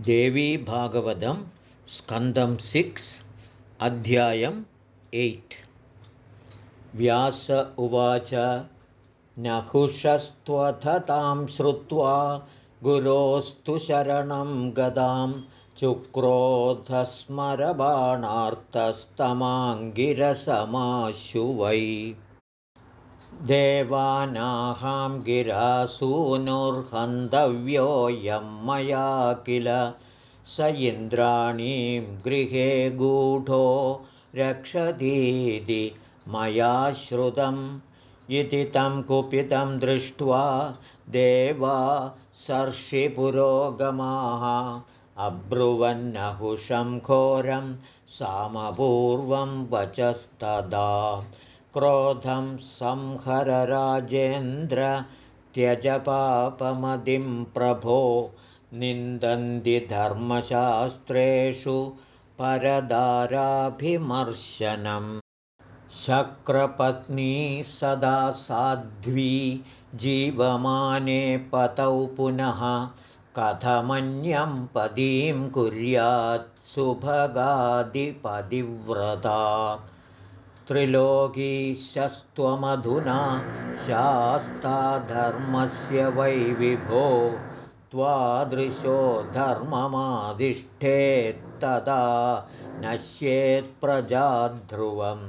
देवी भागवतं स्कन्दं सिक्स् अध्यायम् एय्ट्। व्यास उवाच नहुषस्त्वथतां श्रुत्वा गुरोस्तु शरणं गदां चुक्रोधस्मरबाणार्तस्तमाङ्गिरसमाशु वै देवानाहां गिरासूनुर्हन्तव्योऽयं मया किल? स इन्द्राणीं गृहे गूढो रक्षतीति मया श्रुतम्। इति तं कुपितं दृष्ट्वा देवा सर्षिपुरोगमाः। अब्रुवन्नहुषं घोरं सामपूर्वं वचस्तदा क्रोधं संहरराजेन्द्र त्यजपापमदिं प्रभो निन्दन्ति धर्मशास्त्रेषु परदाराभिमर्शनम्। शक्रपत्नी सदा साध्वी जीवमाने पतौ पुनः कथमन्यं पदीं कुर्यात् सुभगादिपदिव्रता त्रिलोकीशस्त्वमधुना शास्ताधर्मस्य वै विभो त्वादृशो धर्ममादिष्ठेत्तदा नश्येत्प्रजाध्रुवं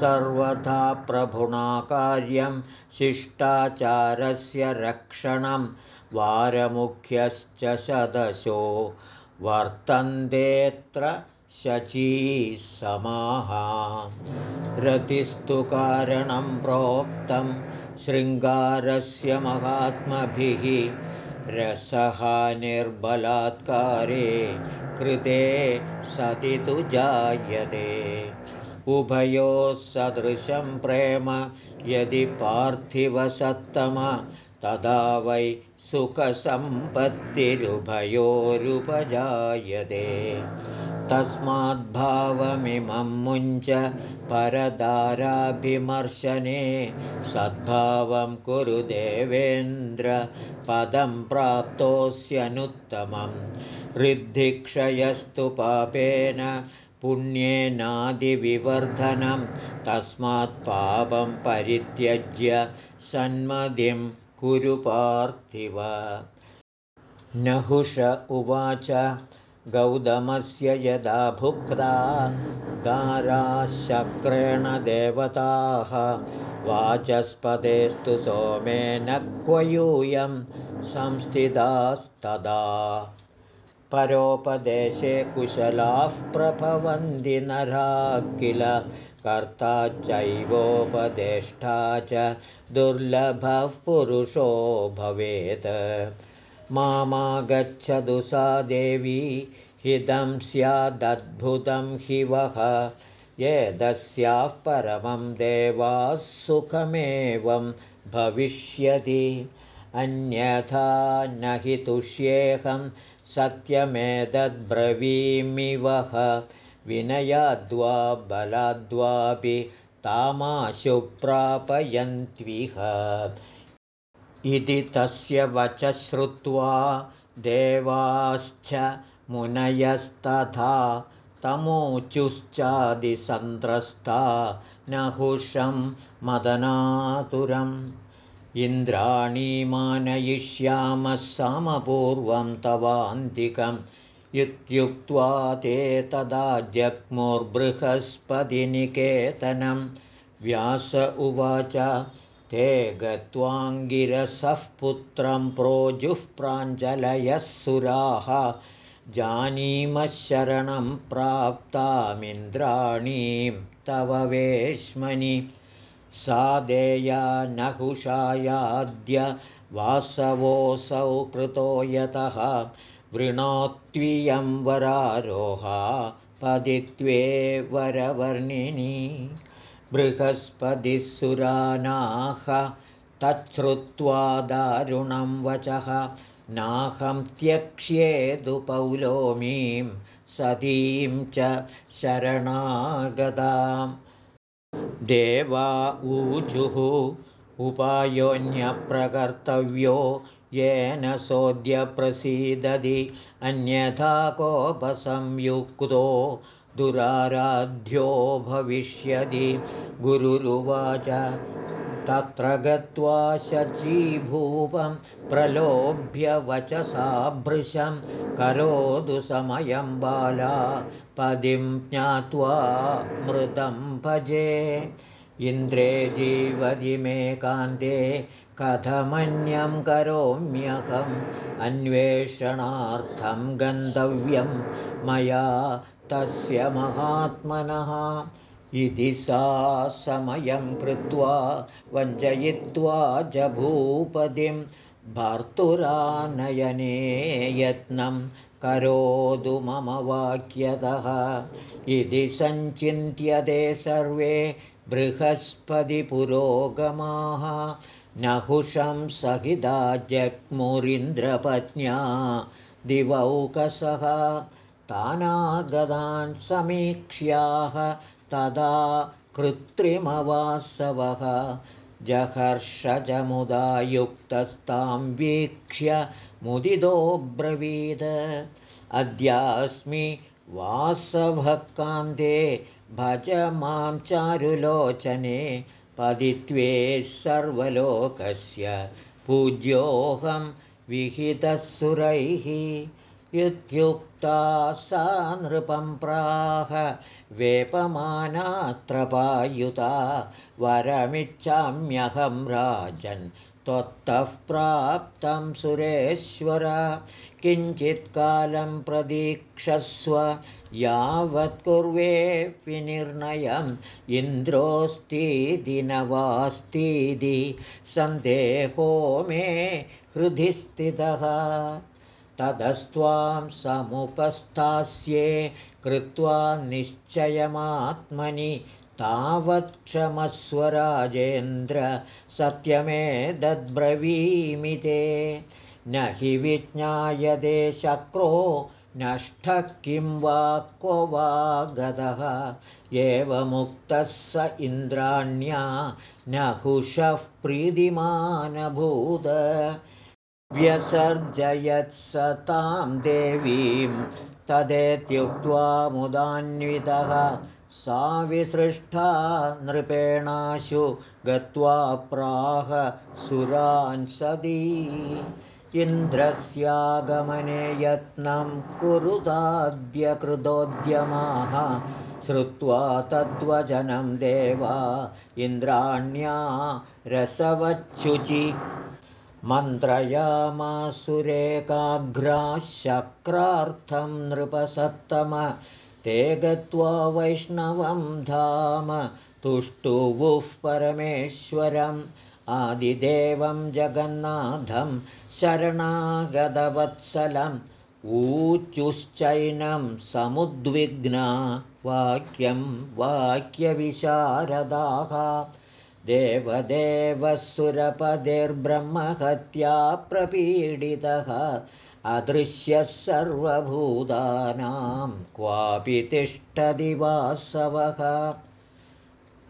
सर्वथा प्रभुणा कार्यं शिष्टाचारस्य रक्षणं वारमुख्यश्च शदशो वर्तन्तेऽत्र शचीसमाः रतिस्तु कारणं प्रोक्तं शृङ्गारस्य महात्मभिः। रसहानिर्बलात्कारे कृते सति तु जायते। उभयोः सदृशं प्रेम यदि पार्थिवसत्तम तदा वै सुखसम्पत्तिरुभयोरुपजायते। तस्माद्भावमिमं मुञ्च परदाराभिमर्शने सद्भावं कुरु देवेन्द्र पदं प्राप्तोऽस्यनुत्तमं। ऋद्धिक्षयस्तु पापेन पुण्येनादिविवर्धनं। तस्मात् पापं परित्यज्य सन्मदिं कुरु पार्थिव। नहुष उवाच गौतमस्य यदा भुक्ता दाराशक्रेण देवताः वाचस्पतेस्तु सोमेन क्व यूयं संस्थितास्तदा। परोपदेशे कुशलाः प्रभवन्ति नरा किल कर्ता चैवोपदेष्टा च दुर्लभः पुरुषो भवेत्। मामागच्छतु सा देवी हितं स्यादद्भुतं हि वः एतस्याः परमं देवाः सुखमेवं भविष्यति। अन्यथा न हि तुष्येऽहं सत्यमेतद्ब्रवीमि वः विनयाद्वा बलाद्वापि तामाशु प्रापयन्त्विह इति तस्य वच श्रुत्वा देवाश्च मुनयस्तथा तमोचुश्चादिसन्त्रस्ता नहुषं मदनातुरम्। इन्द्राणीमानयिष्यामः समपूर्वं तवान्तिकम् इत्युक्त्वा ते तदा जग्मुर्बृहस्पतिनिकेतनं। व्यास उवाच ते गत्वाङ्गिरसः पुत्रं प्रोजुः प्राञ्जलयः सुराः। जानीमः शरणं प्राप्तामिन्द्राणीं तव वेश्मनि। सा देया नहुषायाद्य वासवोऽसौ कृतो यतः वृणोत्वियं वरारोहा पदित्वे वरवर्णिनी बृहस्पतिसुरानाः तच्छ्रुत्वा दारुणं वचः नाहं त्यक्ष्येदुपौलोमीं सतीं च शरणागतां देवा ऊजुः उपायोऽन्यप्रकर्तव्यो येन सोऽद्य प्रसीदति अन्यथा कोपसंयुक्तो दुराराध्यो भविष्यति। गुरुरुवाच तत्र गत्वा शचीभूपं प्रलोभ्य वचसाभृशं करोतु समयं बाला पदिं ज्ञात्वा मृतं भजे। इन्द्रे जीवति मे कान्ते कथमन्यं करोम्यहम् अन्वेषणार्थं गन्तव्यं मया तस्य महात्मनः। इति सा समयं कृत्वा वञ्चयित्वा च भूपतिं भर्तुरानयने यत्नं करोतु मम वाक्यतः। इति सञ्चिन्त्यते सर्वे बृहस्पतिपुरोगमाः नहुषं सहिता जग्मुरिन्द्रपत्न्या दिवौकसः तानागदान् समीक्ष्याः तदा कृत्रिमवासवः जहर्षजमुदा युक्तस्तां वीक्ष्य मुदितोऽब्रवीद अद्यास्मि वासवकान्ते भज मां चारुलोचने पदित्वे सर्वलोकस्य पूज्योऽहं विहितसुरैः इत्युक्ता सा नृपं प्राह वेपमानात्रपायुता वरमिच्छाम्यहं राजन् त्वत्तः प्राप्तं सुरेश्वर। किञ्चित्कालं प्रतीक्षस्व यावत् कुर्वे विनिर्णयम् इन्द्रोऽस्तीति न वास्तीति सन्देहो मे हृदि स्थितः। ततस्त्वां समुपस्थास्ये कृत्वा निश्चयमात्मनि तावत् क्षमस्वराजेन्द्र सत्यमे दद्ब्रवीमि ते। न हि विज्ञायते शक्रो नष्टः किं वा क्व वा गतः एवमुक्तः स इन्द्राण्या नहुषः प्रीतिमानभूद व्यसर्जयत्सतां देवीं तदेत्युक्त्वा मुदान्वितः सा विसृष्टा नृपेणाशु गत्वा प्राह सुरान् सदी। इन्द्रस्यागमने यत्नं कुरुताद्य कृतोद्यमाः श्रुत्वा तद्वचनं देवा इन्द्राण्या रसवच्छुचि। मन्त्रयामासुरेकाग्राशक्रार्थं नृपसत्तम ते गत्वा वैष्णवं धाम तुष्टुवुः परमेश्वरम् आदिदेवं जगन्नाथं शरणागतवत्सलम् ऊचुश्चैनं समुद्विग्ना वाक्यं वाक्यविशारदाः। देवदेवसुरपदेर्ब्रह्महत्या प्रपीडितः अदृश्यः सर्वभूतानां क्वापि तिष्ठति वासवः।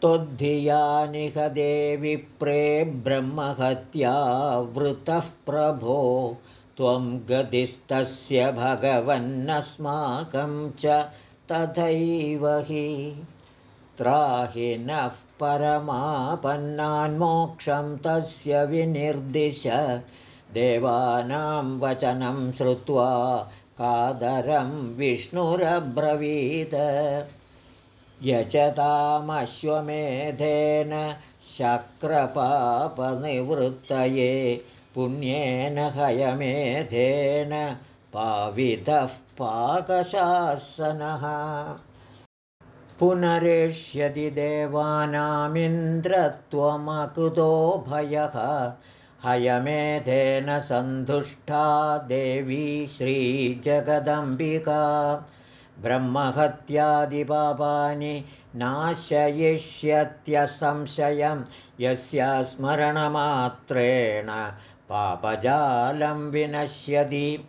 त्वद्धियानिह देवि प्रे ब्रह्महत्या वृतः प्रभो। त्वं गतिस्तस्य भगवन्नस्माकं च तथैव हि। त्राहि नः परमापन्नान्मोक्षं तस्य विनिर्दिश देवानां वचनं श्रुत्वा कादरं विष्णुरब्रवीद। यचतामश्वमेधेन शक्रपापनिवृत्तये पुण्येन हयमेधेन पावितः पाकशासनः। पुनरेष्यति देवानामिन्द्रत्वमकुतो भयः हयमेधेन सन्तुष्टा देवी श्रीजगदम्बिका। ब्रह्महत्यादिपापानि नाशयिष्यत्यसंशयं यस्या स्मरणमात्रेण पापजालं विनश्यति।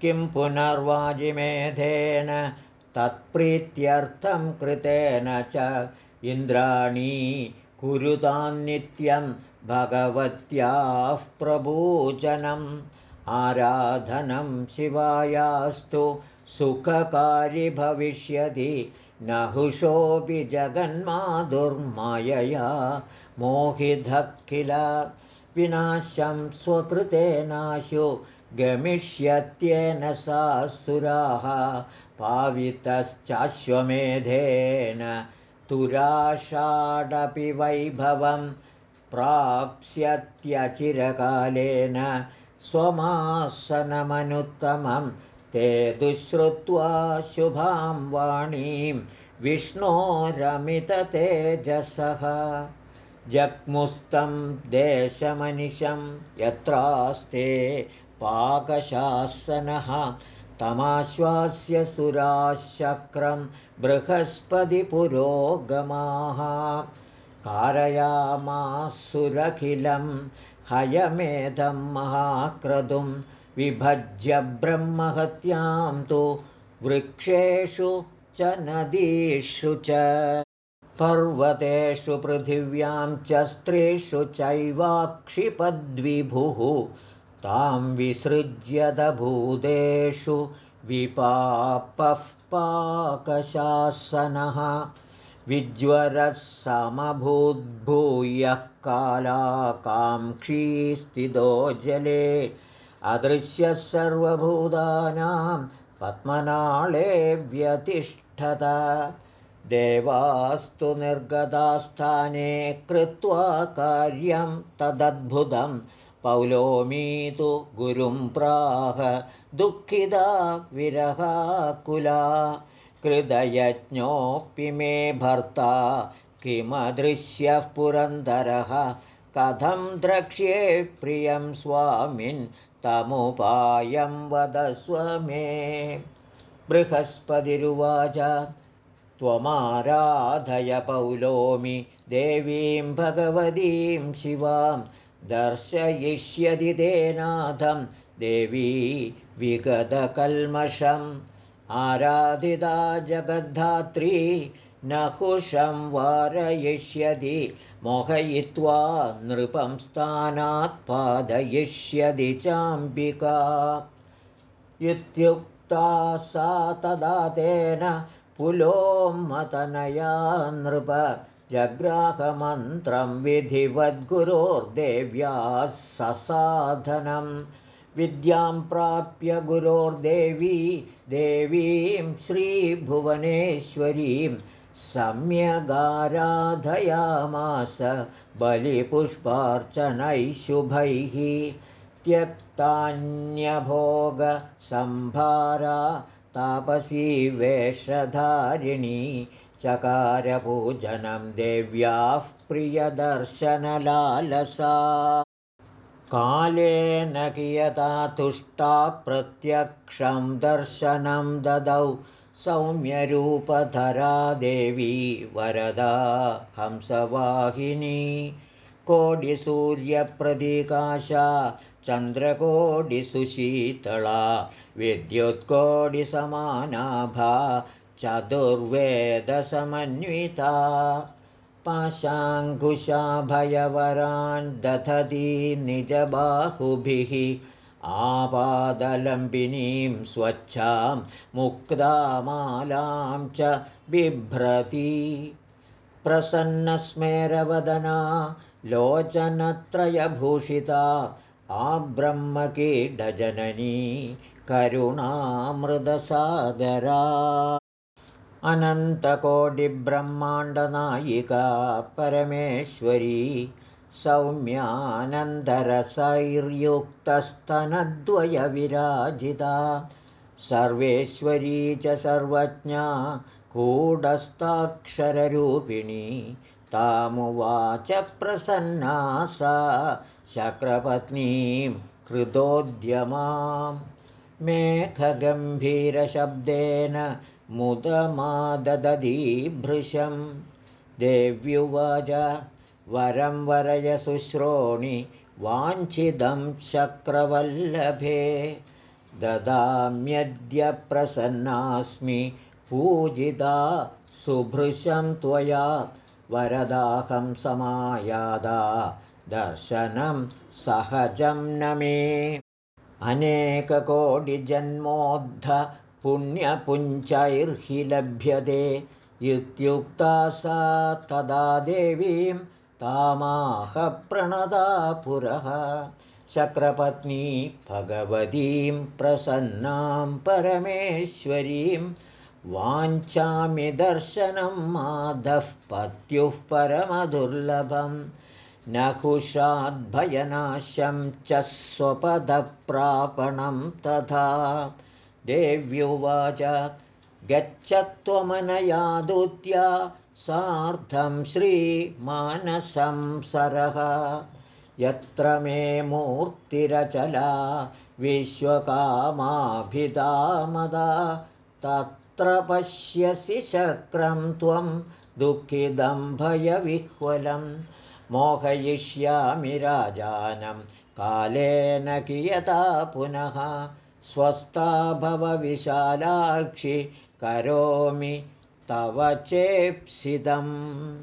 किं पुनर्वाजिमेधेन तत्प्रीत्यर्थं कृतेन च इन्द्राणी कुरुतान्नित्यं भगवत्याः प्रभूचनम् आराधनं शिवायास्तु सुखकारि भविष्यति। नहुषोऽपि जगन्माधुर्मायया मोहिधः किल विनाशं स्वकृतेनाशु गमिष्यत्येन सा सुराः पावितश्चाश्वमेधेन तुराषाडपि वैभवं प्राप्स्यत्यचिरकालेन स्वमासनमनुत्तमं ते दुश्रुत्वा शुभां वाणीं विष्णोरमिततेजसः। जग्मुस्तं देशमनिशं यत्रास्ते पाकशासनः तमाश्वास्य सुराशक्रं बृहस्पतिपुरोगमाः कारयामासुरखिलं हयमेधं महाक्रतुं विभज्य ब्रह्महत्यां तु वृक्षेषु च नदीषु च पर्वतेषु पृथिव्यां च स्त्रीषु चैवाक्षिपद्विभुः तां विसृज्यदभूतेषु विपापः पाकशासनः विज्वरः समभूद्भूयः कालाकाङ्क्षीस्थितो जले अदृश्यः सर्वभूतानां पद्मनाळे व्यतिष्ठत। देवास्तु निर्गतास्थाने कृत्वा कार्यं तदद्भुतं। पौलोमी तु गुरुं प्राह दुःखिता विरहाकुला कृदयज्ञोऽपि मे भर्ता। किमदृश्यः पुरन्दरः? कथं द्रक्ष्ये प्रियं स्वामिन्? तमुपायं वदस्व मे बृहस्पतिरुवाच त्वमाराधय पौलोमि देवीं भगवतीं शिवां। दर्शयिष्यति ते नाथं। देवी विगतकल्मषम् आराधिता जगद्धात्री नहुषं वारयिष्यति मोहयित्वा नृपं स्थानात् पादयिष्यति चाम्बिका। इत्युक्ता सा तदा तेन पुलोमतनया नृप जग्राहमन्त्रं विधिवद्गुरोर्देव्याः ससाधनं विद्यां प्राप्य गुरोर्देवी देवीं श्रीभुवनेश्वरीं सम्यगाराधयामास बलिपुष्पार्चनैः शुभैः त्यक्तान्यभोगसम्भारा तापसी वेषधारिणी चकारपूजनं देव्याः प्रियदर्शनलालसा कालेन कियता तुष्टा प्रत्यक्षं दर्शनं ददौ सौम्यरूपधरा देवी वरदा हंसवाहिनी। कोडिसूर्यप्रदिकाशा चन्द्रकोडिसुशीतला विद्युत्कोडिसमानाभा चतुर्वेदसमन्विता पाशाङ्कुशाभयवरान् दधती निजबाहुभिः। आपादलम्बिनीं स्वच्छां मुक्तामालां च बिभ्रती। प्रसन्नस्मेरवदना लोचनत्रयभूषिता आब्रह्मकीडजननी करुणामृदसागरा अनन्तकोटिब्रह्माण्डनायिका परमेश्वरी सौम्यानन्दरसैर्युक्तस्तनद्वयविराजिता। सर्वेश्वरी च सर्वज्ञा कूढस्थाक्षररूपिणी तामुवाच प्रसन्ना सा शक्रपत्नीं कृतोद्यमां मेघगम्भीरशब्देन मुदमाददधीभृशं देव्युवाच वरं वरय शुश्रोणि वाञ्छितं शक्रवल्लभे ददाम्यद्य प्रसन्नास्मि पूजिता सुभृशं त्वया। वरदाहं समायादा दर्शनं सहजं न मे अनेककोटिजन्मोद्ध पुण्यपुञ्चैर्हि लभ्यते इत्युक्ता सा तदा देवीं प्रणदा पुरः। शक्रपत्नी भगवतीं प्रसन्नां परमेश्वरीं वाञ्छामि दर्शनं माधः पत्युः परमदुर्लभं। नहुषाद्भयनाशं च स्वपदप्रापणं तथा देव्युवाच गच्छ त्वमनयादुत्या सार्धं श्रीमानसं सरः यत्र मे मूर्तिरचला विश्वकामाभिधामदा तत्र पश्यसि शक्रं त्वं दुःखिदं भयविह्वलं। मोहयिष्यामि राजानं कालेन कियता पुनः स्वस्था भवविशालाक्षि करोमि तव चेप्सिदम्।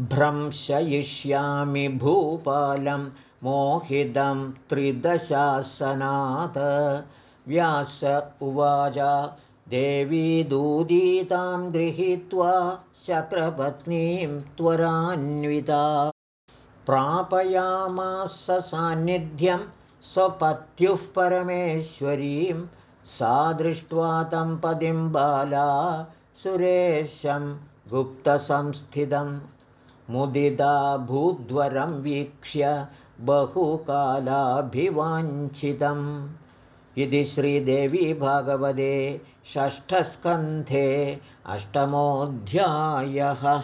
भ्रंशयिष्यामि भूपालं मोहितं त्रिदशासनात्। व्यास उवाच देवी दूदीतां गृहीत्वा शक्रपत्नीं त्वरान्विता। प्रापयामास सान्निध्यं स्वपत्युः परमेश्वरीं सा दृष्ट्वा तं पदिं बाला सुरेशं गुप्तसंस्थितम् मुदिता भूद्वरं वीक्ष्य बहुकालाभिवाञ्छितम्। इति श्रीदेवी भागवते षष्ठस्कन्धे अष्टमोऽध्यायः